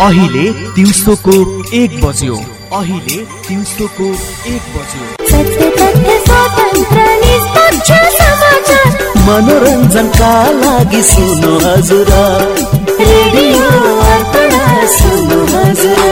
अहिले दिउँसोको एक बज्यो। अहिले दिउँसोको एक बज्यो। मनोरञ्जनका लागि सुन्नु हजुर। रेडियो सुन्नु हजुर।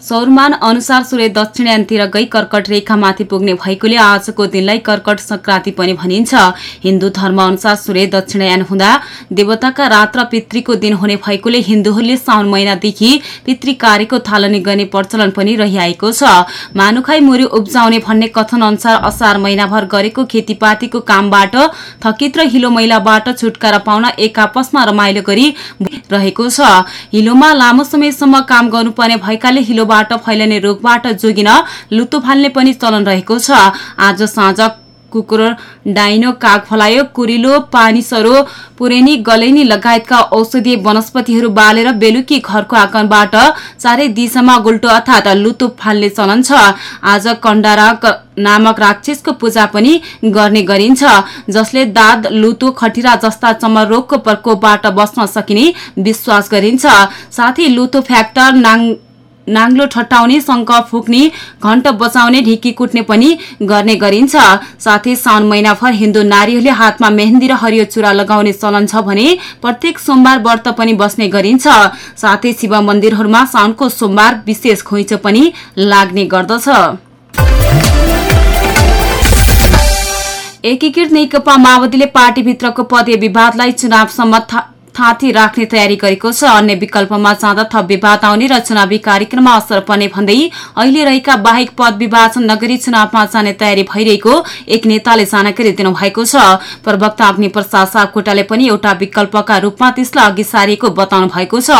सौरमान अनुसार सूर्य दक्षिणायनतिर गई कर्कट रेखामाथि पुग्ने भएकोले आजको दिनलाई कर्कट संक्रान्ति पनि भनिन्छ। हिन्दू धर्म अनुसार सूर्य दक्षिणायन हुँदा देवताका रात र पितृको दिन हुने भएकोले हिन्दूहरूले साउन महिनादेखि पितृ कार्यको थालनी गर्ने प्रचलन पनि रहिआएको छ। मानुखाई मुरी उब्जाउने भन्ने कथन अनुसार असार महिनाभर गरेको खेतीपातीको कामबाट थकित र हिलो मैलाबाट छुटकारा पाउन एक आपसमा रमाइलो गरी रहेको छ। हिलोमा लामो समयसम्म काम गर्नुपर्ने भएकाले हिलो बाट फैलने रोगबाट जोगिन लुतो फाल्ने पनि चलन रहेको छ। आज साँझ कुकुर डाइनो काग फलायो कुरिलो पानीसरो पुरेनी गलैनी लगायतका औषधीय वनस्पतिहरू बालेर बेलुकी घरको आँगनबाट चारै दिशामा गुल्टो अर्थात लुतो फाल्ने चलन छ। आज कण्डारा नामक राक्षसको पूजा पनि गर्ने गरिन्छ जसले दाद लुतो खटिरा जस्ता चमर रोगको प्रकोपबाट बस्न सकिने विश्वास गरिन्छ। साथै लुतो फ्याक्टर नाङ नाङ्लो ठट्टाउने शङ्ख फुक्ने घण्ट बचाउने ढिकी कुट्ने पनि गर्ने गरिन्छ। साथै साउन महिनाभर हिन्दू नारीहरूले हातमा मेहन्दी र हरियो चुरा लगाउने चलन छ भने प्रत्येक सोमबार व्रत पनि बस्ने गरिन्छ। साथै शिव मन्दिरहरूमा साउनको सोमबार विशेष खोइचो पनि लाग्ने गर्दछ। एकीकृत नेकपा माओवादीले पार्टीभित्रको पदीय विवादलाई चुनावसम्म थाँती राख्ने तयारी गरेको छ। अन्य विकल्पमा जाँदा थप विवाद आउने र चुनावी कार्यक्रममा असर पर्ने भन्दै अहिले रहेका बाहेक पद विभाजन नगरी चुनावमा जाने तयारी भइरहेको एक नेताले जानकारी दिनुभएको छ। प्रवक्ता अग्नि प्रसाद सापकोटाले पनि एउटा विकल्पका रूपमा त्यसलाई अघि सारिएको बताउनु भएको छ।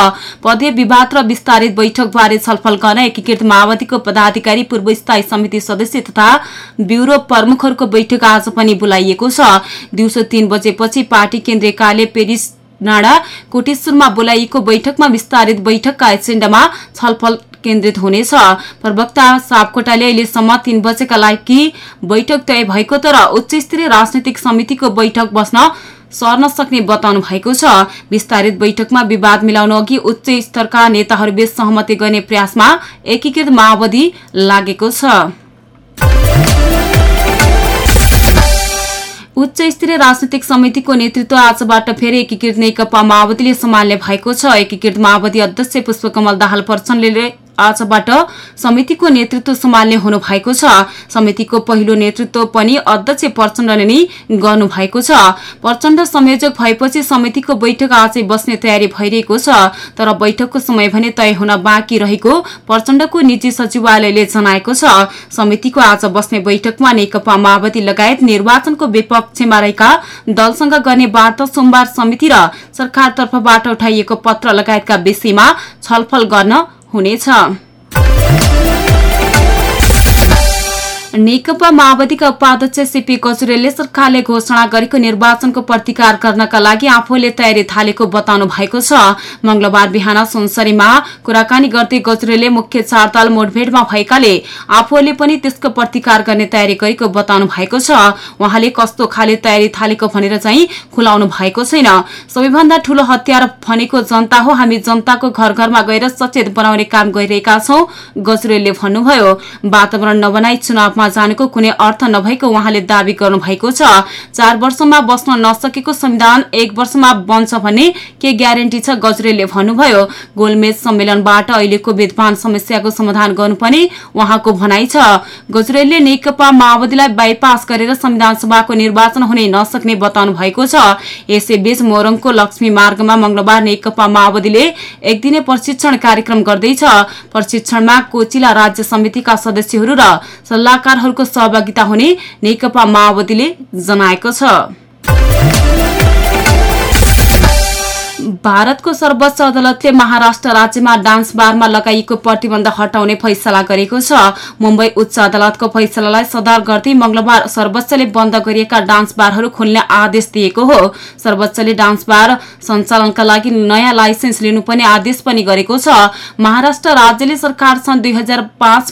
पदीय विवाद र विस्तारित बैठकबारे छलफल गर्न एकीकृत माओवादीको पदाधिकारी पूर्व स्थायी समिति सदस्य तथा ब्यूरो प्रमुखहरूको बैठक आज पनि बोलाइएको छ। दिउँसो तीन बजेपछि पार्टी केन्द्रीय कार्य पेरिस नाडा कोटेश्वरमा बोलाइएको बैठकमा विस्तारित बैठकका एजेण्डामा छलफल केन्द्रित हुनेछ। प्रवक्ता सापकोटाले अहिलेसम्म तीन बजेका लागि बैठक तय भएको तर उच्च स्तरीय राजनैतिक समितिको बैठक बस्न सर्न सक्ने बताउनु भएको छ। विस्तारित बैठकमा विवाद मिलाउन अघि उच्च स्तरका नेताहरूबीच सहमति गर्ने प्रयासमा एकीकृत माओवादी लागेको छ। उच्च स्तरीय राजनैतिक समितिको नेतृत्व आजबाट फेरि एकीकृत नेकपा माओवादीले सम्हाल्ने भएको छ। एकीकृत माओवादी अध्यक्ष पुष्पकमल दाहाल प्रचण्डले आजबाट समितिको नेतृत्व सम्हाल्ने हुनु भएको छ। समितिको पहिलो नेतृत्व पनि अध्यक्ष प्रचण्डले नै गर्नु भएको छ। प्रचण्ड संयोजक भएपछि समितिको बैठक आजै बस्ने तयारी भइरहेको छ। तर बैठकको समय भने तय हुन बाँकी रहेको प्रचण्डको निजी सचिवालयले जनाएको छ। समितिको आज बस्ने बैठकमा नेकपा माओवादी लगायत निर्वाचनको विपक्षमा रहेका दलसँग गर्ने वार्ता सोमबार समिति र सरकार तर्फबाट उठाइएको पत्र लगायतका विषयमा छलफल गर्न हुनेछ। नेकपा माओवादीका उपाध्यक्ष सीपी कचुरेलले सरकारले घोषणा गरेको निर्वाचनको प्रतिकार गर्नका लागि आफूले तयारी थालेको बताउनु भएको छ। मंगलबार बिहान सुनसरीमा कुराकानी गर्दै गजुरेलले मुख्य चारताल मोडभेडमा भएकाले आफूले पनि त्यसको प्रतिकार गर्ने तयारी गरेको बताउनु भएको छ। उहाँले कस्तो खाले तयारी थालेको भनेर चाहिँ खुलाउनु भएको छैन। सबैभन्दा ठूलो हतियार भनेको जनता हो। हामी जनताको घर घरमा गएर सचेत बनाउने काम गरिरहेका छौं गजुरेलले भन्नुभयो। वातावरण नबनाई चुनावमा जानेको कुनै अर्थ नभएको उहाँले दावी गर्नु भएको छ। चार वर्षमा बस्न नसकेको संविधान एक वर्षमा बन्छ भन्ने के ग्यारेन्टी छ गजरेलले भन्नुभयो। गोलमेज सम्मेलनबाट अहिलेको विद्वान समस्याको समाधान गर्नुपर्ने उहाँको भनाइ छ। गजरेलले नेकपा माओवादीलाई बाइपास गरेर संविधान सभाको निर्वाचन हुने नसक्ने बताउनु भएको छ। यसैबीच मोरङको लक्ष्मी मार्गमा मंगलबार नेकपा माओवादीले एक दिने प्रशिक्षण कार्यक्रम गर्दैछ। प्रशिक्षणमा कोचिला राज्य समितिका सदस्यहरू र सल्लाहकारहरूको सहभागिता हुने नेकपा माओवादीले जनाएको छ। भारतको सर्वोच्च अदालतले महाराष्ट्र राज्यमा डान्स बारमा लगाइएको प्रतिबन्ध हटाउने फैसला गरेको छ। मुम्बई उच्च अदालतको फैसलालाई सदार गर्दै मंगलबार सर्वोच्चले बन्द गरिएका डान्स बारहरू खोल्ने आदेश दिएको हो। सर्वोच्चले डान्स बार सञ्चालनका लागि नयाँ लाइसेन्स लिनुपर्ने आदेश पनि गरेको छ। महाराष्ट्र राज्यले सरकार सन् दुई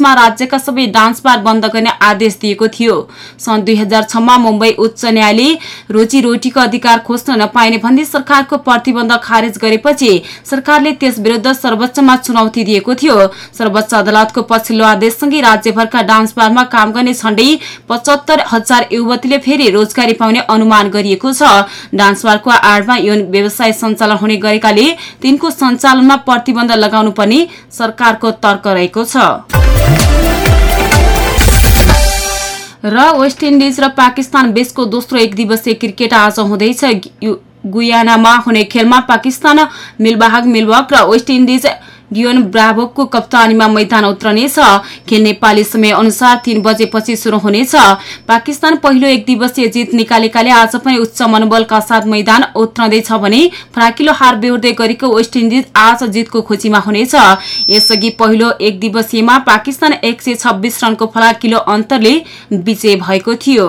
मा राज्यका सबै डान्स बार बन्द गर्ने आदेश दिएको थियो। सन् दुई छमा मुम्बई उच्च न्यायालय रोजीरोटीको अधिकार खोज्न नपाइने भन्दै सरकारको प्रतिबन्ध खारेज गरेपछि सरकारले त्यस विरूद्ध सर्वोच्चमा चुनौती दिएको थियो। सर्वोच्च अदालतको पछिल्लो आदेशसँगै राज्यभरका डान्स बारमा काम गर्ने झण्डै पचहत्तर हजार युवतीले फेरि रोजगारी पाउने अनुमान गरिएको छ। डान्स बारको आडमा यौन व्यवसाय सञ्चालन हुने गरेकाले तिनको सञ्चालनमा प्रतिबन्ध लगाउनु पर्ने सरकारको तर्क रहेको छ। र वेस्ट इन्डिज र पाकिस्तान बीचको दोस्रो एक दिवसीय क्रिकेट आज हुँदैछ। गुयानामा हुने खेलमा पाकिस्तान मिलबाहक मिलवक र वेस्ट इन्डिज गियोन ब्राभोकको कप्तानीमा मैदान उत्रनेछ। खेल नेपाली समय अनुसार तीन बजेपछि शुरू हुनेछ। पाकिस्तान पहिलो एक दिवसीय जित निकालेकाले आज पनि उच्च मनोबलका साथ मैदान उत्रँदैछ भने फराकिलो हार बेहोर्दै गरेको वेस्ट इन्डिज आज जितको खोजीमा हुनेछ। यसअघि पहिलो एक दिवसीयमा पाकिस्तान एक रनको फराकिलो अन्तरले विजय भएको थियो।